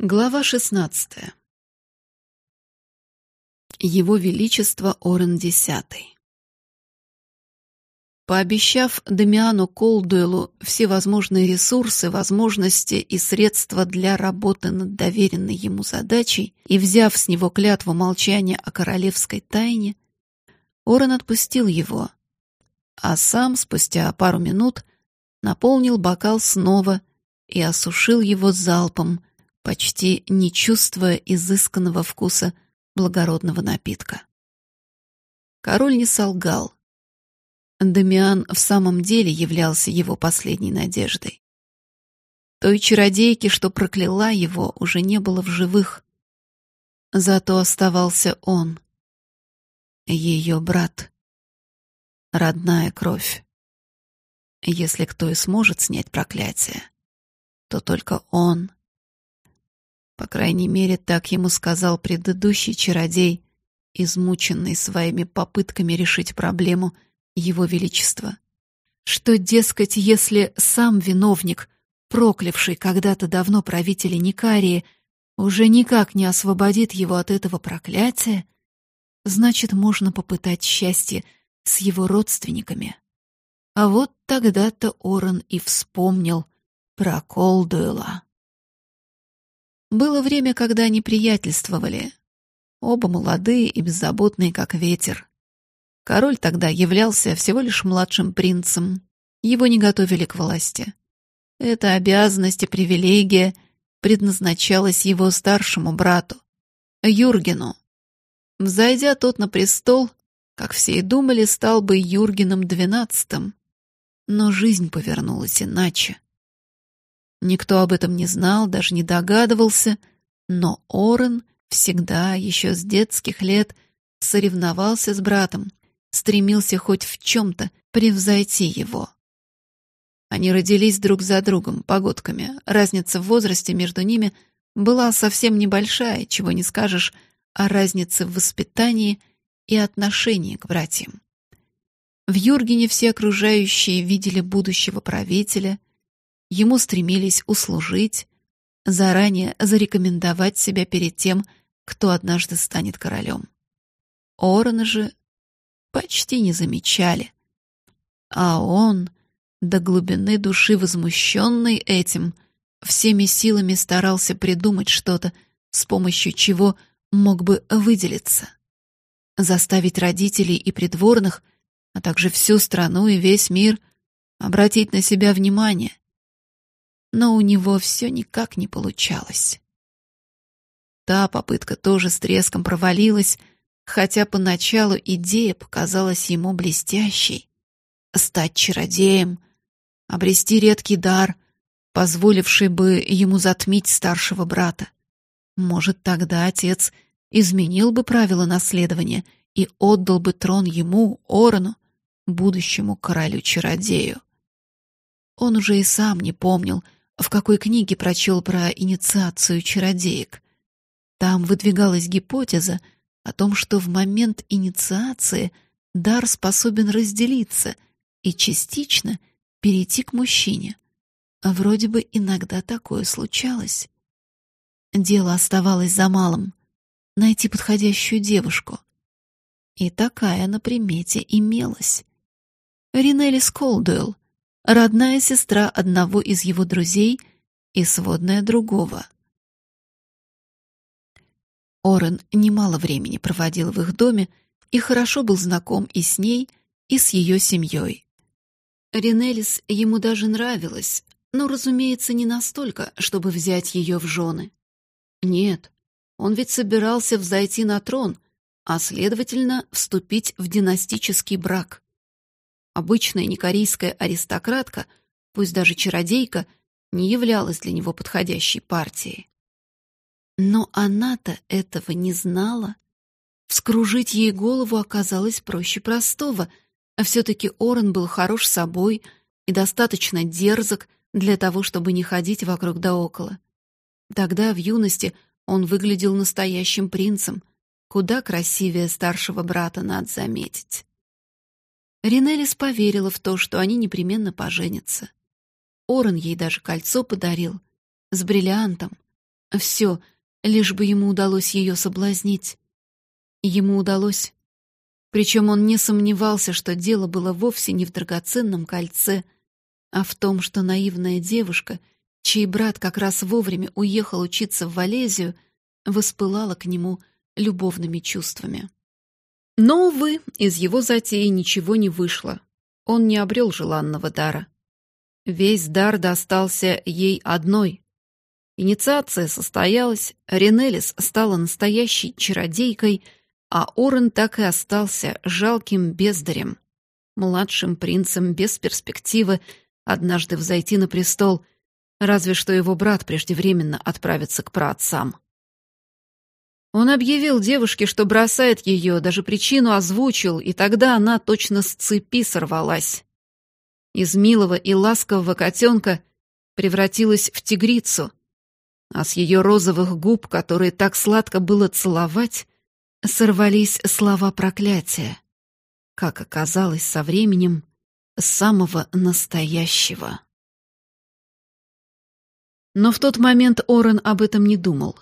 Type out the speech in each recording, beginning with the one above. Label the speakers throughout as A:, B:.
A: Глава 16. Его Величество Орен X. Пообещав Дамиану Колдуэлу все возможные ресурсы, возможности и средства для работы над доверенной ему задачей и взяв с него клятву молчания о королевской тайне, Орен отпустил его, а сам спустя пару минут наполнил бокал снова и осушил его залпом — почти не чувствуя изысканного вкуса благородного напитка. Король не солгал. Дамиан в самом деле являлся его последней надеждой. Той чародейки, что прокляла его, уже не было в живых. Зато оставался он, ее брат, родная кровь. Если кто и сможет снять проклятие, то только он по крайней мере, так ему сказал предыдущий чародей, измученный своими попытками решить проблему его величества. Что, дескать, если сам виновник, проклявший когда-то давно правителя Никарии, уже никак не освободит его от этого проклятия, значит, можно попытать счастье с его родственниками. А вот тогда-то Оран и вспомнил про Колдуэла. Было время, когда они приятельствовали. Оба молодые и беззаботные, как ветер. Король тогда являлся всего лишь младшим принцем. Его не готовили к власти. Эта обязанность и привилегия предназначалась его старшему брату, Юргену. Взойдя тот на престол, как все и думали, стал бы Юргеном двенадцатым. Но жизнь повернулась иначе. Никто об этом не знал, даже не догадывался, но Орен всегда, еще с детских лет, соревновался с братом, стремился хоть в чем-то превзойти его. Они родились друг за другом, погодками. Разница в возрасте между ними была совсем небольшая, чего не скажешь о разнице в воспитании и отношении к братьям. В Юргене все окружающие видели будущего правителя, Ему стремились услужить, заранее зарекомендовать себя перед тем, кто однажды станет королем. Орона же почти не замечали. А он, до глубины души возмущенный этим, всеми силами старался придумать что-то, с помощью чего мог бы выделиться. Заставить родителей и придворных, а также всю страну и весь мир обратить на себя внимание — но у него все никак не получалось. Та попытка тоже с треском провалилась, хотя поначалу идея показалась ему блестящей. Стать чародеем, обрести редкий дар, позволивший бы ему затмить старшего брата. Может, тогда отец изменил бы правила наследования и отдал бы трон ему, Орону, будущему королю-чародею. Он уже и сам не помнил, в какой книге прочел про инициацию чародеек. Там выдвигалась гипотеза о том, что в момент инициации дар способен разделиться и частично перейти к мужчине. А вроде бы иногда такое случалось. Дело оставалось за малым — найти подходящую девушку. И такая на примете имелась. Ринелли Сколдуэлл, родная сестра одного из его друзей и сводная другого. Орен немало времени проводил в их доме и хорошо был знаком и с ней, и с ее семьей. Ринелис ему даже нравилась, но, разумеется, не настолько, чтобы взять ее в жены. Нет, он ведь собирался взойти на трон, а, следовательно, вступить в династический брак. Обычная некорейская аристократка, пусть даже чародейка, не являлась для него подходящей партией. Но она-то этого не знала. Вскружить ей голову оказалось проще простого, а все-таки Орен был хорош собой и достаточно дерзок для того, чтобы не ходить вокруг да около. Тогда, в юности, он выглядел настоящим принцем, куда красивее старшего брата, надо заметить. Ринелис поверила в то, что они непременно поженятся. Орен ей даже кольцо подарил с бриллиантом, Все, лишь бы ему удалось ее соблазнить. Ему удалось. Причем он не сомневался, что дело было вовсе не в драгоценном кольце, а в том, что наивная девушка, чей брат как раз вовремя уехал учиться в Валезию, воспылала к нему любовными чувствами. Но, увы, из его затеи ничего не вышло. Он не обрел желанного дара. Весь дар достался ей одной. Инициация состоялась, Ренелис стала настоящей чародейкой, а Орен так и остался жалким бездарем, младшим принцем без перспективы однажды взойти на престол, разве что его брат преждевременно отправится к праотцам. Он объявил девушке, что бросает ее, даже причину озвучил, и тогда она точно с цепи сорвалась. Из милого и ласкового котенка превратилась в тигрицу, а с ее розовых губ, которые так сладко было целовать, сорвались слова проклятия. Как оказалось со временем, самого настоящего. Но в тот момент Орен об этом не думал.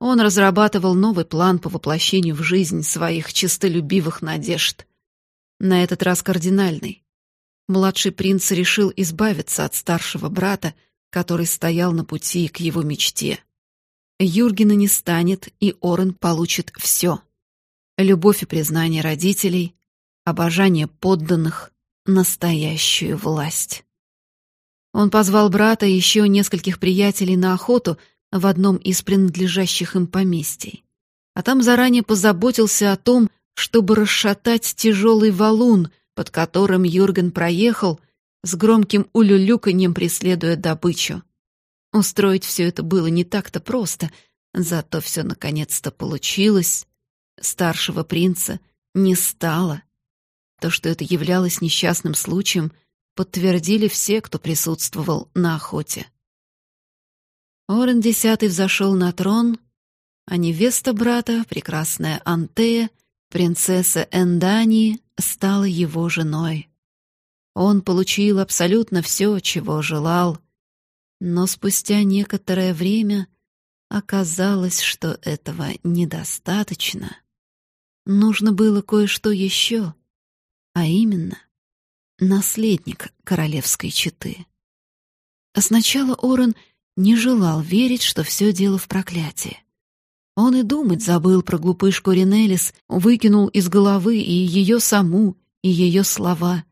A: Он разрабатывал новый план по воплощению в жизнь своих чистолюбивых надежд. На этот раз кардинальный. Младший принц решил избавиться от старшего брата, который стоял на пути к его мечте. Юргена не станет, и Орен получит все. Любовь и признание родителей, обожание подданных, настоящую власть. Он позвал брата и еще нескольких приятелей на охоту, в одном из принадлежащих им поместий. А там заранее позаботился о том, чтобы расшатать тяжелый валун, под которым Юрген проехал, с громким улюлюканьем преследуя добычу. Устроить все это было не так-то просто, зато все наконец-то получилось. Старшего принца не стало. То, что это являлось несчастным случаем, подтвердили все, кто присутствовал на охоте. Орен Десятый взошел на трон, а невеста брата, прекрасная Антея, принцесса Эндани, стала его женой. Он получил абсолютно все, чего желал, но спустя некоторое время оказалось, что этого недостаточно. Нужно было кое-что еще, а именно наследник королевской четы. Сначала Орен не желал верить, что все дело в проклятии. Он и думать забыл про глупышку Ринелис, выкинул из головы и ее саму, и ее слова.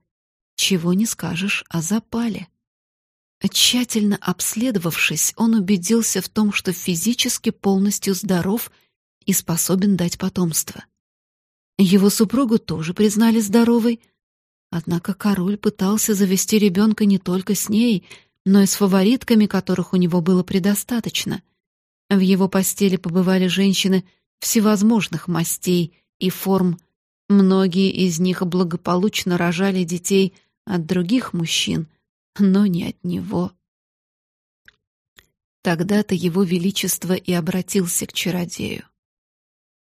A: Чего не скажешь о запале. Тщательно обследовавшись, он убедился в том, что физически полностью здоров и способен дать потомство. Его супругу тоже признали здоровой, однако король пытался завести ребенка не только с ней — но и с фаворитками, которых у него было предостаточно. В его постели побывали женщины всевозможных мастей и форм. Многие из них благополучно рожали детей от других мужчин, но не от него. Тогда-то его величество и обратился к чародею.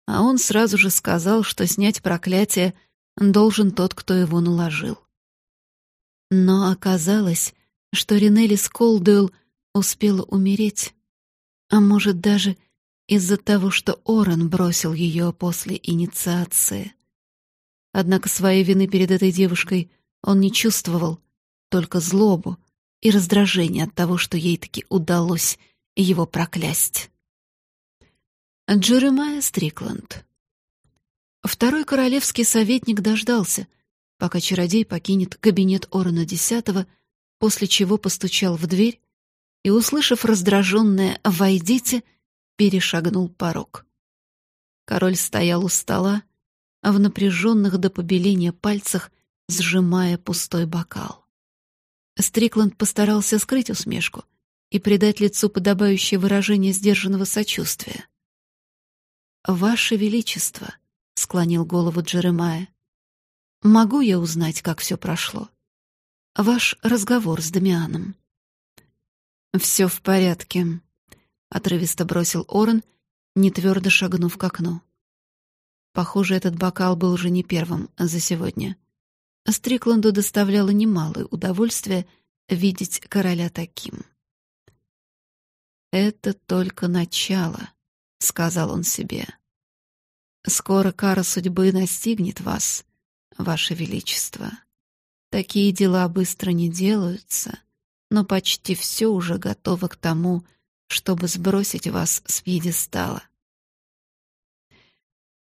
A: А он сразу же сказал, что снять проклятие должен тот, кто его наложил. Но оказалось, что Ринелис Колдуэлл успела умереть, а может даже из-за того, что Оран бросил ее после инициации. Однако своей вины перед этой девушкой он не чувствовал, только злобу и раздражение от того, что ей таки удалось его проклясть. Джеремайя Стрикланд Второй королевский советник дождался, пока чародей покинет кабинет Орана Десятого после чего постучал в дверь и, услышав раздраженное «Войдите», перешагнул порог. Король стоял у стола, а в напряженных до побеления пальцах сжимая пустой бокал. Стрикланд постарался скрыть усмешку и придать лицу подобающее выражение сдержанного сочувствия. «Ваше Величество», — склонил голову Джеремая, — «могу я узнать, как все прошло?» Ваш разговор с Дамианом». «Все в порядке», — отрывисто бросил Орен, не твердо шагнув к окну. Похоже, этот бокал был уже не первым за сегодня. Стрикланду доставляло немалое удовольствие видеть короля таким. Это только начало, сказал он себе. Скоро кара судьбы настигнет вас, ваше величество. Такие дела быстро не делаются, но почти все уже готово к тому, чтобы сбросить вас с пьедестала.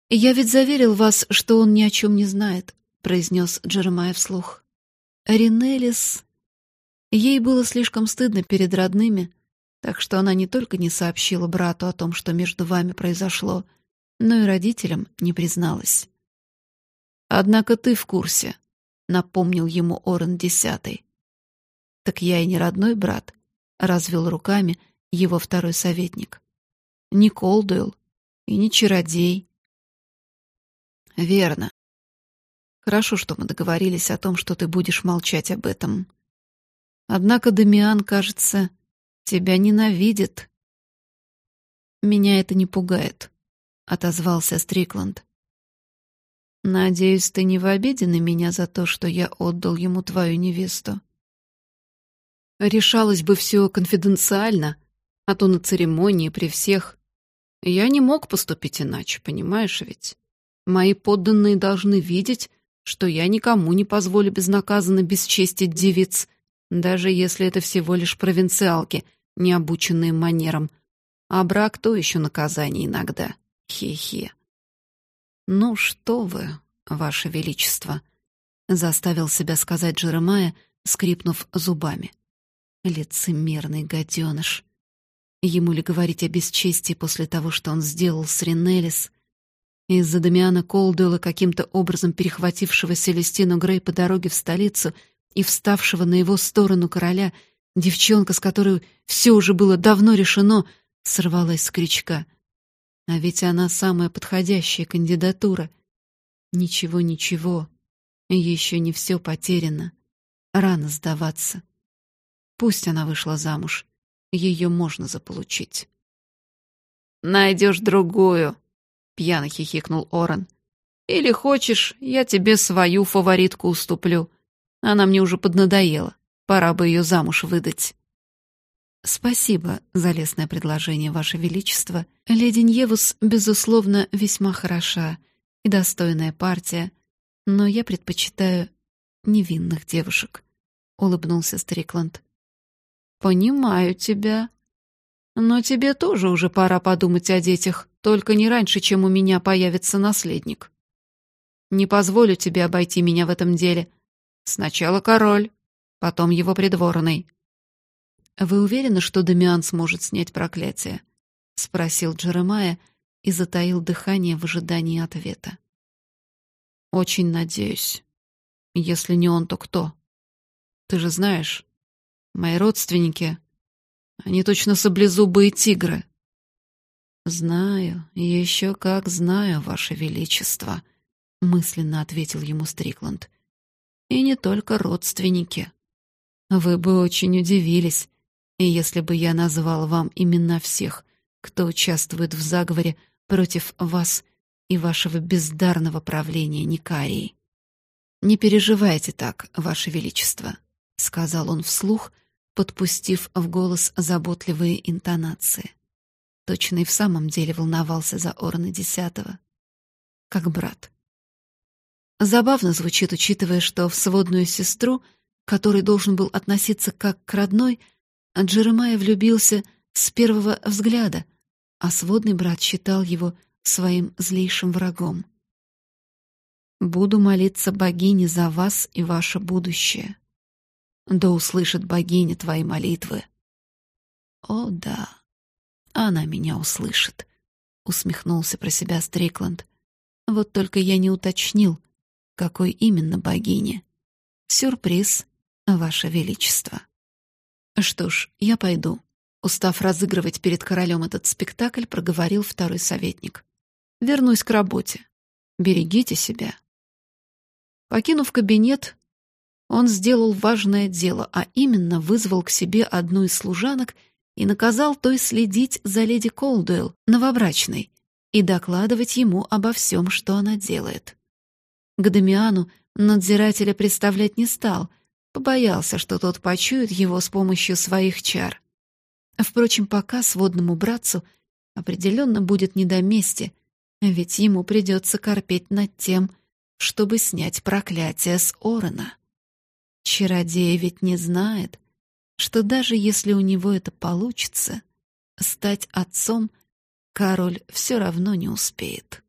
A: «Я ведь заверил вас, что он ни о чем не знает», — произнес Джеремай вслух. Ринелис... Ей было слишком стыдно перед родными, так что она не только не сообщила брату о том, что между вами произошло, но и родителям не призналась. «Однако ты в курсе», — напомнил ему Орен Десятый. «Так я и не родной брат», — развел руками его второй советник. «Не Колдуэлл и не чародей». «Верно. Хорошо, что мы договорились о том, что ты будешь молчать об этом. Однако Дамиан, кажется, тебя ненавидит». «Меня это не пугает», — отозвался Стрикланд. «Надеюсь, ты не в обиде на меня за то, что я отдал ему твою невесту?» Решалось бы все конфиденциально, а то на церемонии при всех. Я не мог поступить иначе, понимаешь ведь? Мои подданные должны видеть, что я никому не позволю безнаказанно бесчестить девиц, даже если это всего лишь провинциалки, не обученные манерам. А брак то еще наказание иногда. Хе-хе. «Ну что вы, ваше величество», — заставил себя сказать Джеремая, скрипнув зубами. Лицемерный гаденыш. Ему ли говорить о бесчестии после того, что он сделал с Ринелис? Из-за Дамиана Колдуэлла, каким-то образом перехватившего Селестину Грей по дороге в столицу и вставшего на его сторону короля, девчонка, с которой все уже было давно решено, сорвалась с крючка. А ведь она самая подходящая кандидатура. Ничего, ничего. Еще не все потеряно. Рано сдаваться. Пусть она вышла замуж. Ее можно заполучить. «Найдешь другую», — пьяно хихикнул Оран. «Или хочешь, я тебе свою фаворитку уступлю. Она мне уже поднадоела. Пора бы ее замуж выдать». «Спасибо за лестное предложение, Ваше Величество. Леди Ньевус, безусловно, весьма хороша и достойная партия, но я предпочитаю невинных девушек», — улыбнулся Стрикланд. «Понимаю тебя. Но тебе тоже уже пора подумать о детях, только не раньше, чем у меня появится наследник. Не позволю тебе обойти меня в этом деле. Сначала король, потом его придворный». «Вы уверены, что Дамиан сможет снять проклятие?» — спросил Джеремая и затаил дыхание в ожидании ответа. «Очень надеюсь. Если не он, то кто? Ты же знаешь, Мои родственники, они точно саблезубые тигры. Знаю, еще как знаю, Ваше Величество, мысленно ответил ему Стрикланд. И не только родственники. Вы бы очень удивились, если бы я назвал вам имена всех, кто участвует в заговоре против вас и вашего бездарного правления Никарии. Не переживайте так, Ваше Величество, сказал он вслух, подпустив в голос заботливые интонации. Точно и в самом деле волновался за Орна Десятого. Как брат. Забавно звучит, учитывая, что в сводную сестру, который должен был относиться как к родной, Джеремай влюбился с первого взгляда, а сводный брат считал его своим злейшим врагом. «Буду молиться богине за вас и ваше будущее», да услышит богиня твои молитвы. О, да, она меня услышит, усмехнулся про себя Стрикланд. Вот только я не уточнил, какой именно богине. Сюрприз, ваше величество. Что ж, я пойду. Устав разыгрывать перед королем этот спектакль, проговорил второй советник. Вернусь к работе. Берегите себя. Покинув кабинет, он сделал важное дело, а именно вызвал к себе одну из служанок и наказал той следить за леди Колдуэлл, новобрачной, и докладывать ему обо всем, что она делает. К Дамиану надзирателя представлять не стал, побоялся, что тот почует его с помощью своих чар. Впрочем, пока сводному братцу определенно будет не до мести, ведь ему придется корпеть над тем, чтобы снять проклятие с Орена. Чародей ведь не знает, что даже если у него это получится, стать отцом король все равно не успеет.